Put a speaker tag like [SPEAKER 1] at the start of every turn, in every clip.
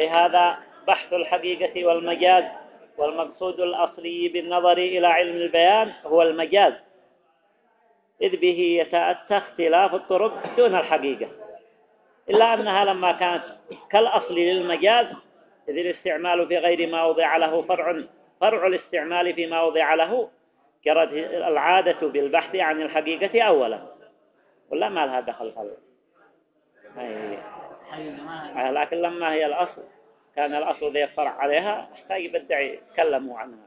[SPEAKER 1] أي هذا بحث الحقيقة والمجاز والمقصود الأصلي بالنظر إلى علم البيان هو المجاز. إذ به يتأتى اختلاف الطرق دون الحقيقة. إلا أنها لما كانت كالأصل للمجاز إذ الاستعمال في غير ما وضع له فرع فرع الاستعمال فيما وضع له جرت العادة بالبحث عن الحقيقة أولا. ولا ما لها دخل خلق لكن لما هي الأصل كان الأصل ذي فرع عليها احتاج بدعي يتكلموا عنها.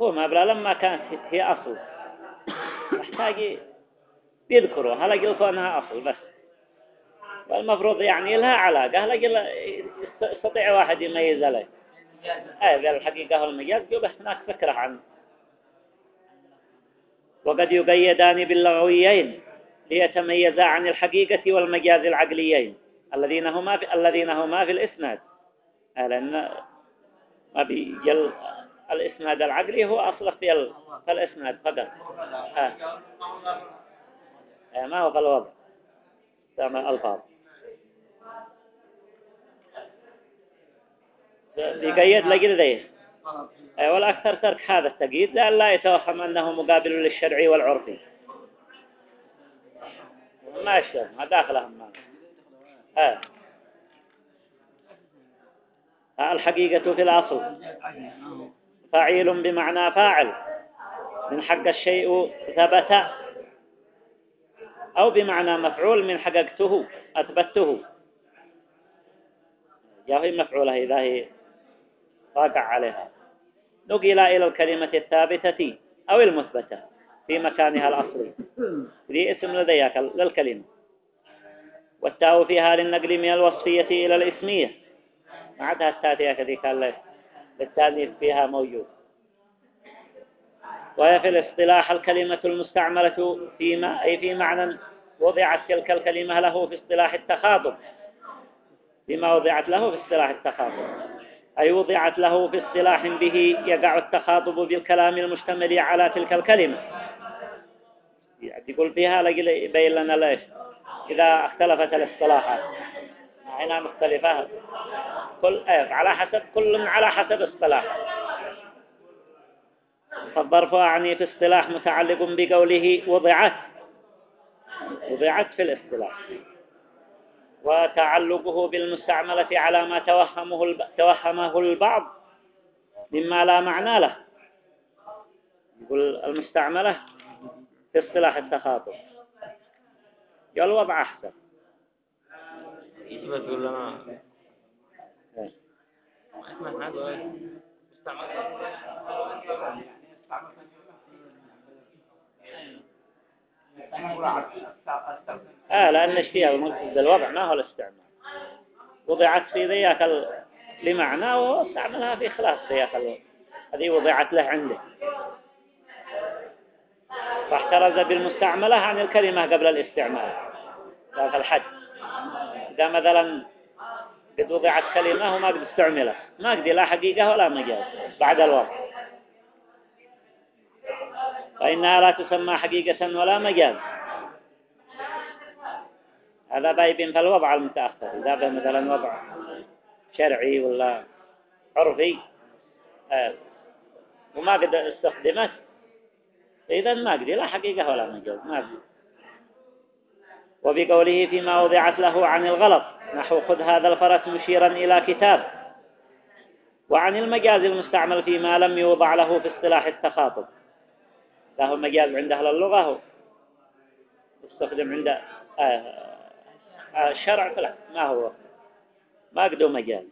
[SPEAKER 1] هو ما بلا لما كانت هي أصل احتاج يذكروا هلا قلتوا أنها أصل بس. والمفروض يعني لها علاقة هلا يستطيع واحد يميز عليه. هذا الحقيقة المجاز بس هناك فكرة عنه. وقد يقيدان باللغويين. ليتميزا عن الحقيقة والمجاز العقليين الذين هما في الذين هما في الإسناد. لأن ما بيجل الإسناد العقلي هو أصل في الإسناد فقط آه. ما هو في الوضع؟ تعمل ألفاظ. بيقيد لقل ذيه والأكثر ترك هذا التقييد لأن لا يتوهم أنه مقابل للشرعي والعرفي. ما ما داخلهم ما. الحقيقة في الأصل. فعيل بمعنى فاعل. من حق الشيء ثبت أو بمعنى مفعول من حققته أثبته. هي مفعولة إذا هي واقع عليها. نقل إلى الكلمة الثابتة أو المثبتة. في مكانها الأصلي ذي اسم لديك للكلمة والتاء فيها للنقل من الوصفية إلى الإسمية. ما عدها التاتية كذلك التانيث فيها موجود. وهي في الاصطلاح الكلمة المستعملة فيما أي في معنى وضعت تلك الكلمة له في اصطلاح التخاطب. فيما وضعت له في اصطلاح التخاطب. أي وضعت له في اصطلاح به يقع التخاطب بالكلام المشتمل على تلك الكلمة. يقول فيها يبين لنا ليش. إذا اختلفت الاصطلاحات. هنا مختلفة. كل إيه على حسب كل على حسب اصطلاح. فالظرف أعني في اصطلاح متعلق بقوله وضعت. وضعت في الاصطلاح. وتعلقه بالمستعملة على ما توهمه توهمه البعض. مما لا معنى له. يقول المستعملة في اصطلاح التخاطب. قال وضع أحسن. يثبت ولا ما آه لأن الشيء المقصود بالوضع ما هو الاستعمال. وضعت في ذيك لمعنى واستعملها في خلاف ذيك هذه وضعت له عنده. فاحترز بالمستعملة عن الكلمة قبل الاستعمال. ذاك الحد إذا مثلا قد وضعت كلمة وما قد استعملت. ما قد لا حقيقة ولا مجاز بعد الوضع فإنها لا تسمى حقيقة ولا مجاز هذا بايبين في الوضع المتأخر. إذا به مثلا وضع شرعي ولا عرفي. آه. وما قد استخدمت. إذا ما قد لا حقيقة ولا مجاز ما قد وبقوله فيما وضعت له عن الغلط نحو خذ هذا الفرس مشيرا إلى كتاب. وعن المجاز المستعمل فيما لم يوضع له في اصطلاح التخاطب. له مجاز عند أهل اللغة هو يستخدم عند آه، آه، الشرع فلا ما هو؟ ما قدو مجاز.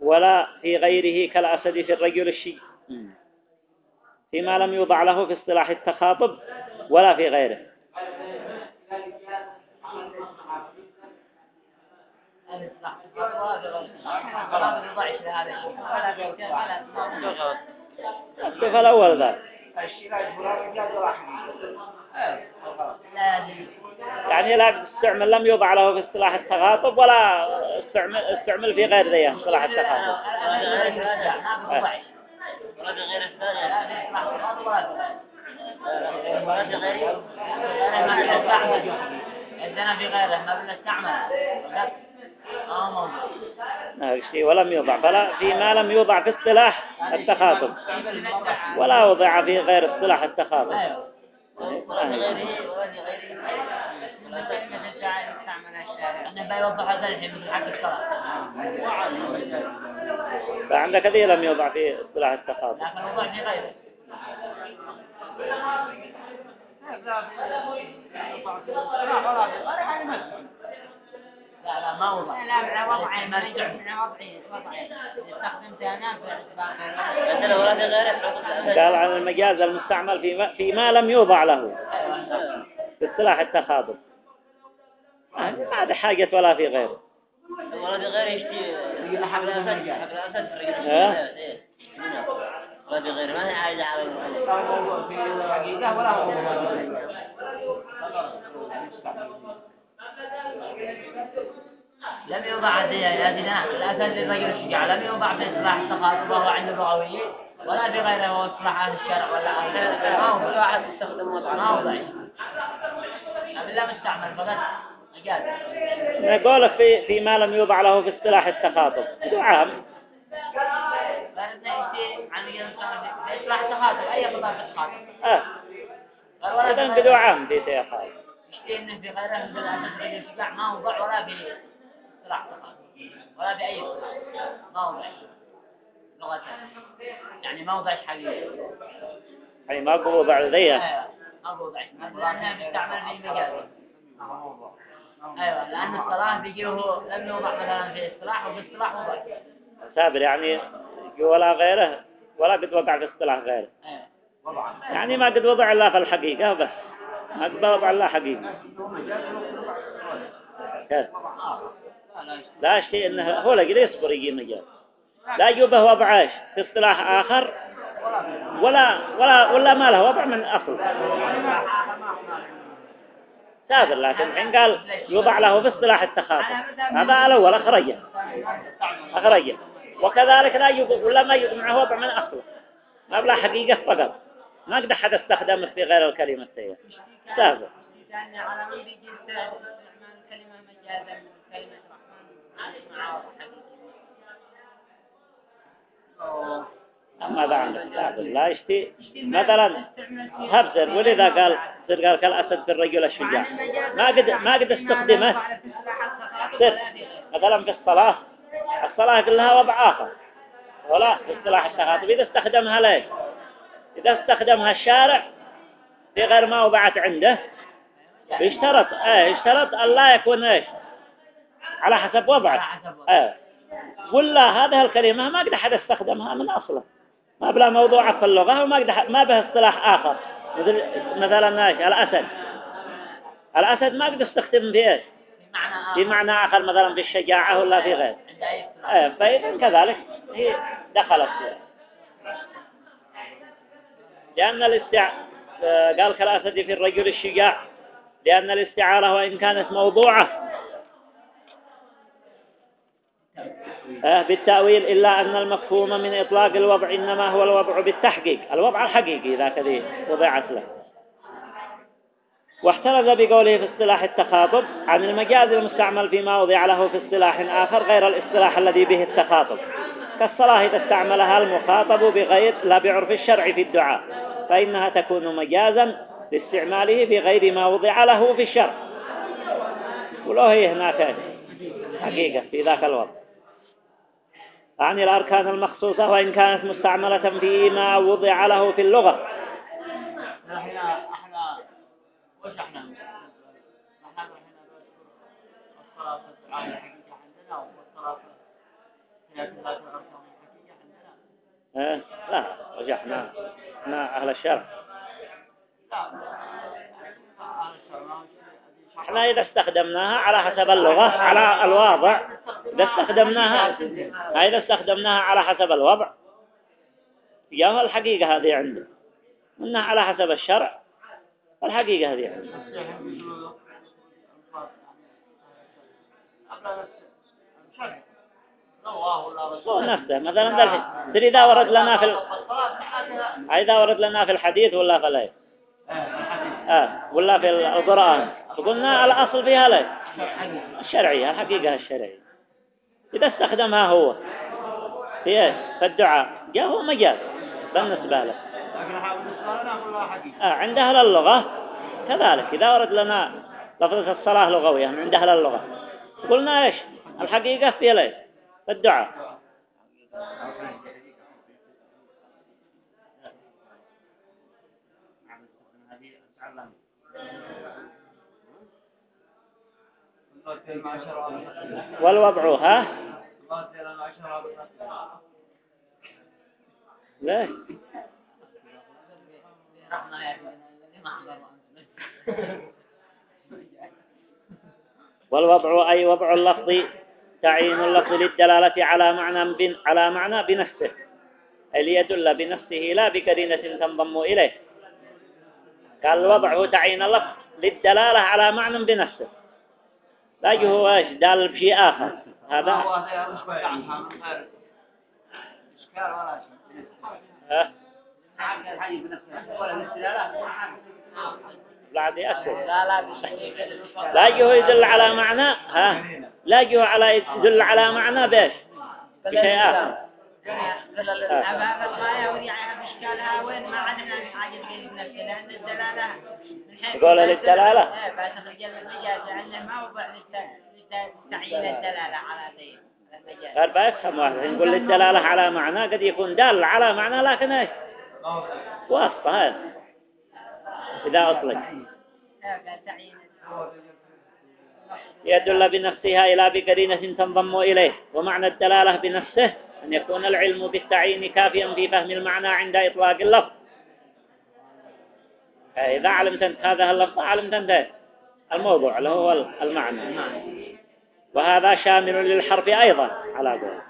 [SPEAKER 1] ولا في غيره كالأسد في الرجل الشيء. فيما لم يوضع له في اصطلاح التخاطب ولا في غيره شوف الأول ذا يعني لا استعمل لم يوضع له في اصطلاح التخاطب ولا استعمل استعمل في غير ذي اصطلاح التخاطب غير الثاني.
[SPEAKER 2] عندنا في غيره ما بنستعمل
[SPEAKER 1] ولم يوضع. فلا فيما لم يوضع في اصطلاح التخاطب. ولا وضع في غير اصطلاح التخاطب.
[SPEAKER 2] أيوه. انه بيوضح هذا الحين حق
[SPEAKER 1] فعندك ذي لم يوضع في اصطلاح التخاطب.
[SPEAKER 2] لكن وضع في غيره. لا لا ما وضع. لا لا وضع. ما يستعمل استخدمتها أنا في في
[SPEAKER 1] قال عن المجاز المستعمل فيما, فيما لم يوضع له. في اصطلاح التخاطب. ما هذا حاجة ولا في غيره
[SPEAKER 2] ولا في غيره يشتي يقول حبل الاسد حبل في
[SPEAKER 1] ها؟
[SPEAKER 2] ولا في غيره ما هي عايزة على في الحقيقة ولا هو لم يوضع هذه الأسد للرجل الشجاع. لم يوضع في إصلاح التخاطب وهو عند اللغويين ولا في غيره هو إصلاح أهل الشرع ولا أهل ما هو كل واحد يستخدم وضع ما وضع بالله مستعمل. فقط
[SPEAKER 1] نقول في فيما لم يوضع له في اصطلاح التخاطب عام
[SPEAKER 2] في في
[SPEAKER 1] آه إذا بدو عام دي يا خالد
[SPEAKER 2] يشتي إنه في غيره من الشجاع ما وضع ولا في إصلاح التخاطب ولا في أي إصلاح ما وضع لغة يعني ما وضعش حقيقي
[SPEAKER 1] يعني ما ذيها
[SPEAKER 2] أيوه ما وضع ما بيستعمل في مجال أيوه لأن الصلاة بيجي هو لم يوضع مثلا في اصطلاح وفي اصطلاح وضع
[SPEAKER 1] سابر يعني ولا غيره ولا قد وضع في اصطلاح غيره.
[SPEAKER 2] وضع
[SPEAKER 1] يعني ما قد وضع الله في الحقيقة بس ما قد وضع الله حقيقة. لا شيء إنه هو لقد يصبر يجي مجال. لا يجوبه وضع إيش؟ في اصطلاح آخر ولا ولا ولا ما له وضع من أصل. سابر لكن حين قال يوضع له في اصطلاح التخاطب. هذا الأول أخرجه. أخرجه. وكذلك لا يوضع ولا ما معه وضع من اصله ما بلا حقيقة فقط. ما قد حد استخدمه في غير الكلمة السيئة. سابر
[SPEAKER 2] يعني
[SPEAKER 1] أما بعد سابر لا يشتي. مثلا هبزر ولذا قال سر قال كالأسد في الرجل الشجاع. ما قد ما قد استخدمه. سر مثلا في الصلاة الصلاة كلها وضع آخر ولا في اصطلاح التخاطب إذا استخدمها ليش؟ إذا استخدمها الشارع في غير ما وضعت عنده يشترط إيه يشترط أن لا يكون إيش؟ على حسب وضعه. إيه. ولا هذه الكلمة ما قد أحد استخدمها من أصله. ما بلا موضوع في اللغة وما ما به اصطلاح آخر. مثل مثلا إيش؟ الأسد. الأسد ما قد استخدم في إيش؟ في معنى آخر مثلا في الشجاعة ولا في غير إيه فإذا كذلك هي دخلت فيها. لأن الاستع قال كالأسد في الرجل الشجاع. لأن الاستعارة وإن كانت موضوعة آه، بالتأويل إلا أن المفهوم من إطلاق الوضع إنما هو الوضع بالتحقيق. الوضع الحقيقي ذاك ذي وضعت له. واحترز بقوله في اصطلاح التخاطب عن المجاز المستعمل فيما وضع له في اصطلاح آخر غير الاصطلاح الذي به التخاطب. كالصلاة إذا استعملها المخاطب بغير لا بعرف الشرع في الدعاء فإنها تكون مجازا لاستعماله بغير ما وضع له في الشرع. ولو هي هناك حقيقة في ذاك الوضع. عن الأركان المخصوصة وإن كانت مستعملة فيما وضع له في اللغة.
[SPEAKER 2] إحنا إحنا وش إحنا
[SPEAKER 1] إحنا لا رجحنا إحنا أهل الشرع. إحنا إذا استخدمناها على حسب اللغة على الواضع إذا استخدمناها إذا استخدمناها على حسب الوضع. يا الحقيقة هذه عنده إنها على حسب الشرع. الحقيقة هذه عنده نفسه مثلا الحين ترى إذا ورد لنا في ال... إذا ورد لنا في الحديث ولا في الآية آه ولا في القرآن. قلنا الأصل فيها ليش؟ الشرعية الحقيقة الشرعية. إذا استخدمها هو. في إيش في الدعاء جاء. هو مجاز بالنسبة له آه عند أهل اللغة كذلك. إذا ورد لنا لفظة الصلاة لغوية من عند أهل اللغة. قلنا إيش؟ الحقيقة في ليش في الدعاء والوضع ها؟ ليه والوضع أي وضع اللفظ تعيين اللفظ للدلالة على معنى بن على معنى بنفسه. أي ليدل بنفسه؟ لا بكرينة تنضم إليه. قال الوضع هو تعيين اللفظ للدلالة على معنى بنفسه. لا هو إيش؟ دال بشيء آخر. هذا بعد
[SPEAKER 2] لا لا
[SPEAKER 1] لا هو يدل على معنى ها لا هو على يدل على معنى بيش بشيء آخر
[SPEAKER 2] وين ما عندنا حاجة بنفسه لأن الدلالة
[SPEAKER 1] يقول للدلالة
[SPEAKER 2] إيه المجاز لأنه ما وضع لتعيين الدلالة على ذي المجاز
[SPEAKER 1] قال بيفهم واحد نقول للدلالة على معنى قد يكون دال على معنى لكن إيش؟ واسطة هذا. إذا أطلق. يدل بنفسها إلى بقرينة تنضم إليه ومعنى الدلالة بنفسه أن يكون العلم بالتعيين كافيا في فهم المعنى عند إطلاق اللفظ. إذا علمت أنت هذا اللفظ علمت أنت الموضوع اللي هو المعنى. وهذا شامل للحرف أيضا على قول.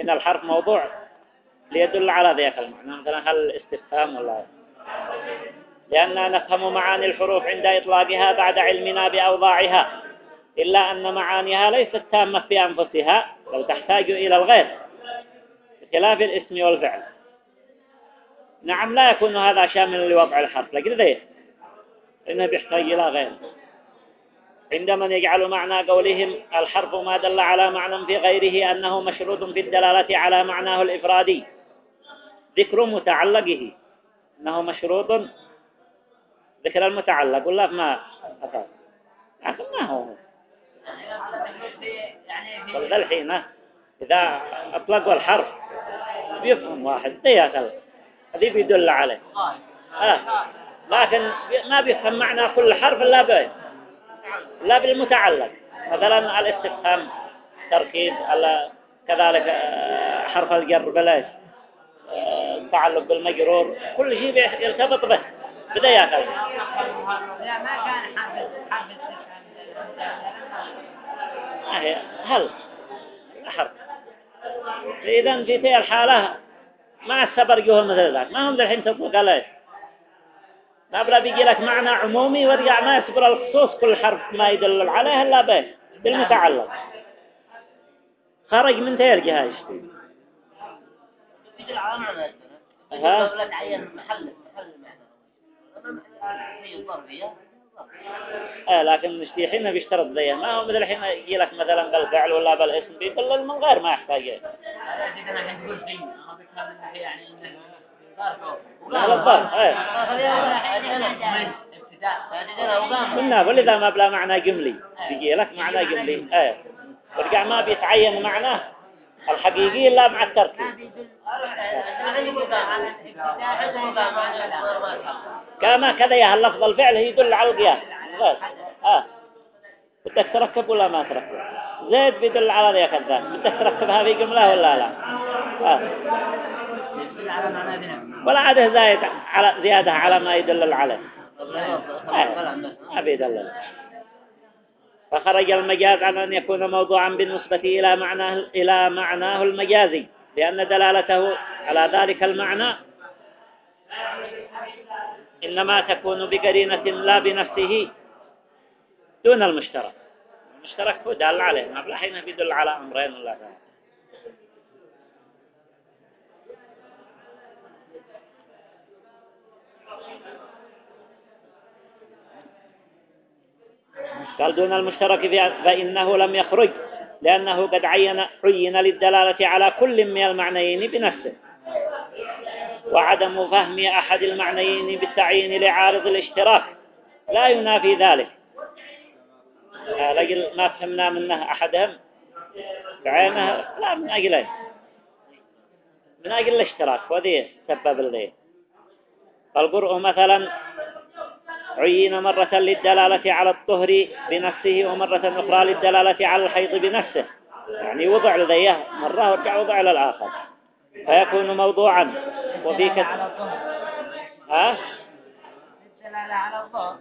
[SPEAKER 1] إن الحرف موضوع ليدل على ذيك المعنى. مثلا هل الاستفهام ولا لأننا نفهم معاني الحروف عند إطلاقها بعد علمنا بأوضاعها إلا أن معانيها ليست تامة في أنفسها بل تحتاج إلى الغير بخلاف الاسم والفعل. نعم لا يكون هذا شامل لوضع الحرف لكن ذي إنه بيحتاج إلى غير. عندما يجعل معنى قولهم الحرف ما دل على معنى في غيره أنه مشروط في الدلالة على معناه الإفرادي. ذكر متعلقه أنه مشروط. ذكر المتعلق ولا ما أفاد لكن ما هو؟ ولا الحين إذا أطلقوا الحرف بيفهم واحد ضيق هذه بيدل عليه. آه. لكن ما بيفهم معنى كل حرف إلا به لا بالمتعلق. مثلا الاستفهام تركيب كذلك آه، حرف الجر بلاش آه، تعلق بالمجرور كل شيء يرتبط به. يأكل
[SPEAKER 2] لا ما كان حرف حرف
[SPEAKER 1] هل حرف؟ إذا في الحالة ما السبر جوه مثل ذاك؟ ما هم الحين تطلق عليه؟ ما بلا بيجي لك معنى عمومي ويرجع ما يسبر الخصوص كل حرف ما يدل عليه إلا به بالمتعلق خرج من
[SPEAKER 2] على معنى
[SPEAKER 1] ها آه لكن مش في حين بيشترط ذي ما هو مثل الحين يجي لك مثلا بالفعل ولا بالاسم بيدل من غير ما يحتاج لا الظرف إيه. قلنا ولذا ما بلا معنى جملي. بيجي لك معنى جملي إيه. ورجع ما بيتعين معناه الحقيقي إلا مع التركيب كما كذا يا اللفظ الفعل يدل على القياس. بس آه. بدك تركب ولا ما تركب؟ زيد بيدل على ذي كذا بدك تركبها في جملة ولا لا؟ آه. ولا عاده زايد على زيادة على ما يدل عليه. ما بيدل. فخرج المجاز عن أن يكون موضوعا بالنسبة إلى معناه إلى معناه المجازي لأن دلالته على ذلك المعنى إنما تكون بقرينة لا بنفسه دون المشترك. المشترك هو دال عليه. ما بلا حين بيدل على أمرين ولا ثلاثة. قال دون المشترك فإنه لم يخرج لأنه قد عين عين للدلالة على كل من المعنيين بنفسه. وعدم فهم أحد المعنيين بالتعيين لعارض الاشتراك. لا ينافي ذلك. لقل ما فهمنا منه أحدهم. بعينه لا من أجله. من أجل الاشتراك وذي سبب اللي فالقرء مثلا عين مرة للدلالة على الطهر بنفسه ومرة أخرى للدلالة على الحيض بنفسه. يعني وضع لديه مرة ورجع وضع للآخر فيكون موضوعا. وفي كت... ها؟
[SPEAKER 2] لا على الظهر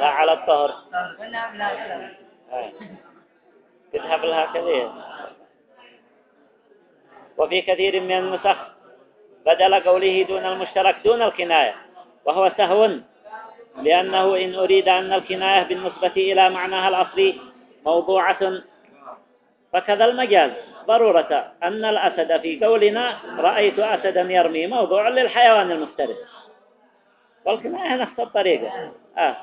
[SPEAKER 1] لا على الطهر.
[SPEAKER 2] ولا لا
[SPEAKER 1] تذهب لها كثير. وفي كثير من النسخ بدل قوله دون المشترك دون الكناية وهو سهو لأنه إن أريد أن الكناية بالنسبة إلى معناها الأصلي موضوعة. فكذا المجاز. ضرورة أن الأسد في قولنا رأيت أسدا يرمي موضوع للحيوان المفترس. والكناية نفس الطريقة. آه.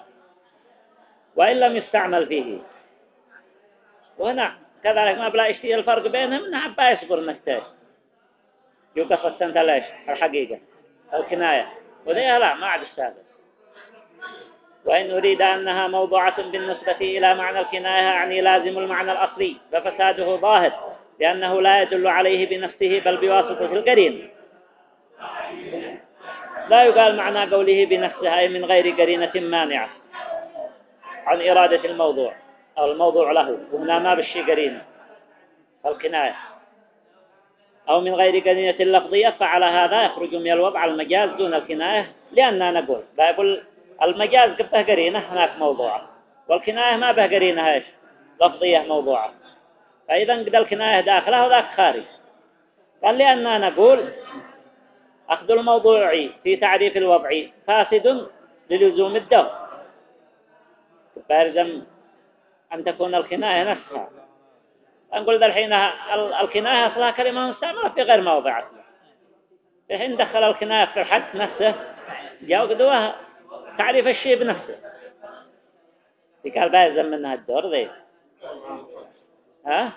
[SPEAKER 1] وإن لم يستعمل فيه. وهنا كذلك ما بلا يشتي الفرق بينهم نعم يصبر نكتاش يوقف السنة ليش الحقيقة. الكناية. وذي لا ما عاد السابق وإن أريد أنها موضوعة بالنسبة إلى معنى الكناية يعني لازم المعنى الأصلي ففساده ظاهر لأنه لا يدل عليه بنفسه بل بواسطة القرين لا يقال معنى قوله بنفسها أي من غير قرينة مانعة عن إرادة الموضوع أو الموضوع له وهنا ما بالشي قرينة الكناية. أو من غير قرينة اللفظية فعلى هذا يخرج من الوضع المجاز دون الكناية لأننا نقول بيقول المجاز قبه قرينة هناك موضوعة والكناية ما به قرينة إيش؟ لفظية موضوعة فإذا قد الكناية داخله وذاك خارج. قال لأننا نقول أخذ الموضوعي في تعريف الوضعي فاسد للزوم الدور فيلزم أن تكون الكناية نفسها. نقول ذا الحين الكناية أصلها كلمة مستعملة في غير موضعها الحين دخل الكناية في الحد نفسه جاء قدوه تعريف الشيء بنفسه قال بيلزم منها الدور ذي. ها؟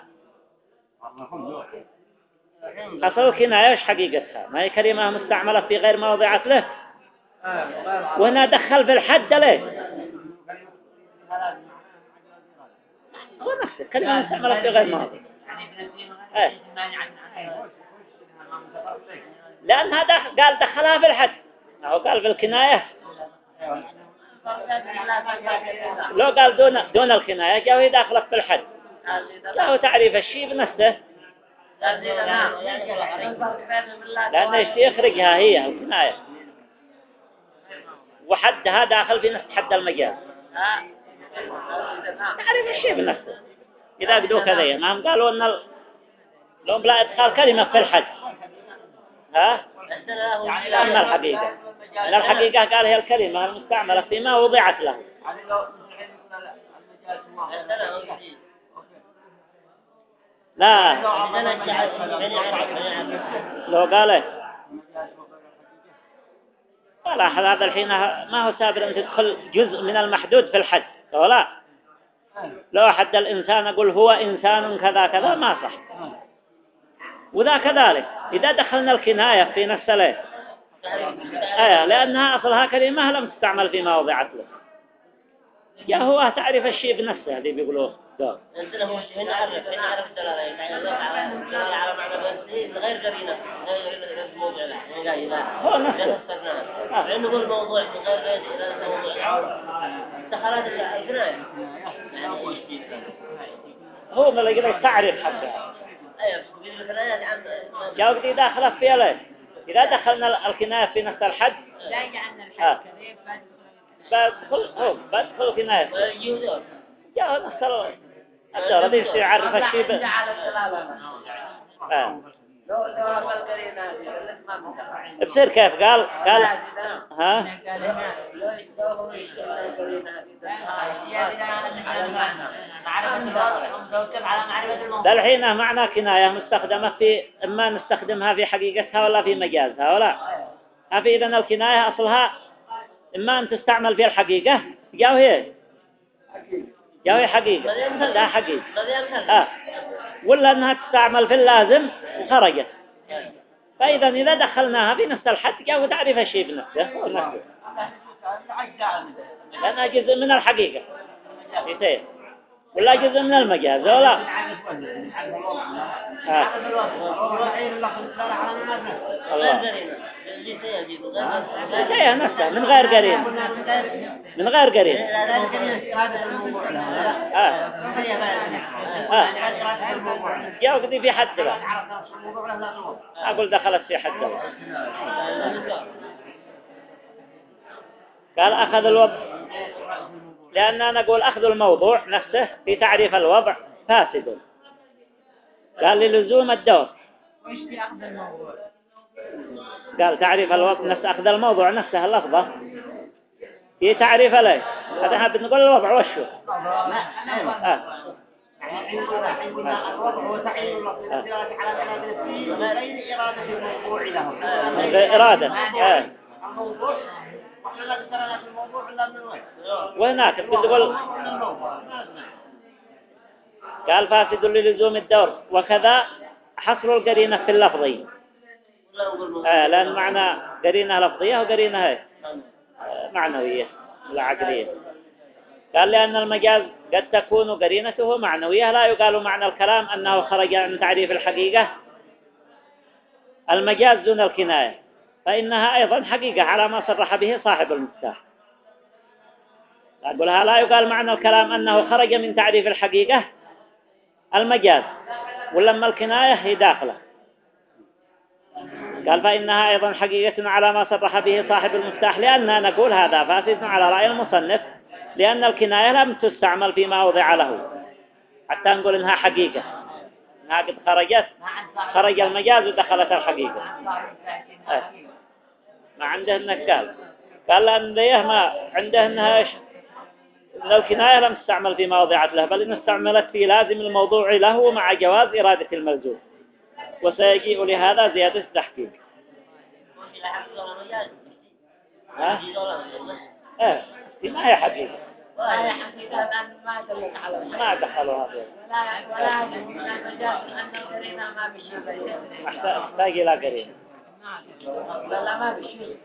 [SPEAKER 1] أصل الكناية إيش حقيقتها؟ ما هي كلمة مستعملة في غير موضعة له وهنا دخل في الحد ليه؟ هو نفسه كلمة مستعملة في غير موضع إيه لأن هذا قال دخلها في الحد. أو قال في الكناية. لو قال دون دون الكناية جاء يدخلك في الحد. له تعريف الشيء بنفسه لأن يخرجها هي الكناية وحدها داخل في نفس حد المجال تعرف الشيء بنفسه إذا قدوا كذا ما قالوا أن ال... لو بلا إدخال كلمة في الحد. ها؟ أما الحقيقة أن الحقيقة قال هي الكلمة المستعملة فيما وضعت له. لا. لو قال قال هذا الحين ما هو سابر أن تدخل جزء من المحدود في الحد. لا. لو حد الإنسان أقول هو إنسان كذا كذا ما صح. وذا كذلك. إذا دخلنا الكناية في نفس ليه آية لأنها أصلها كلمة لم تستعمل في موضعت له يا هو تعرف الشيء بنفسه هذه بيقولوه. ده
[SPEAKER 2] عندنا هو هنا عرف هنا عرف الدلالة. يعني على على معنى بس غير قرينة غير موضوع لا
[SPEAKER 1] هو نفسه.
[SPEAKER 2] لأنه هو الموضوع من غير غير موضوع. دخلات الكناية
[SPEAKER 1] هو ما اللي تعرف حتى.
[SPEAKER 2] عن
[SPEAKER 1] جاء بدي داخله في ليه إذا دخلنا الكناية في نفس الحد
[SPEAKER 2] لا يجعلنا الحد كذب
[SPEAKER 1] بدخل هو بدخل كناية جاء نفس الدور هذا يصير يعرف الشيء. آه. بصير كيف؟ قال قال ها؟ ده الحين معنى كناية مستخدمة في إما نستخدمها في حقيقتها ولا في مجازها ولا؟ في إذن الكناية أصلها إما أن تستعمل في الحقيقة. جاو هي. جاوي حقيقة. لا حقيقة. آه. ولا أنها تستعمل في اللازم. وخرجت فإذا إذا دخلناها في نفس الحد جاء تعرف الشيء بنفسه ونفسه لأنها جزء من الحقيقة. يصير ولا جزء من المجاز ولا. الله. هي نفسها من غير قرين. من غير قرين. يا وقدي في حد بقى. أقول دخلت في حد قال أخذ الوضع. لأننا نقول أخذ الموضوع نفسه في تعريف الوضع فاسد. قال للزوم الدور. قال تعريف الوضع نفس أخذ الموضوع نفسه اللفظة. في تعريف ليش هذا إحنا بنقول الوضع وشو؟ آه. من غير إرادة آه. وهناك بتقول قال فاسد للزوم الدور. وكذا حصر القرينة في اللفظي. آه لأن معنى قرينة لفظية وقرينة آه معنوية لا عقلية. قال لأن المجاز قد تكون قرينته معنوية. لا يقال معنى الكلام أنه خرج عن تعريف الحقيقة. المجاز دون الكناية. فإنها أيضا حقيقة على ما صرح به صاحب المفتاح. أقولها لا يقال معنى الكلام أنه خرج من تعريف الحقيقة المجاز ولما الكناية؟ هي داخلة. قال فإنها أيضا حقيقة على ما صرح به صاحب المفتاح لأننا نقول هذا فاسد على رأي المصنف لأن الكناية لم تستعمل فيما وضع له. حتى نقول إنها حقيقة. إنها قد خرجت خرج المجاز ودخلت الحقيقة. ما عنده النكال قال لأن ذيه ما عنده إنها إيش؟ إن الكناية لم تستعمل فيما وضعت له بل إن استعملت في لازم الموضوع له مع جواز إرادة الملزوم. وسيجيء لهذا زيادة التحقيق. ها؟ إيه ما هي حقيقة. ما دخلوا هذا. احتاج إلى قرين
[SPEAKER 2] لا ما بشيء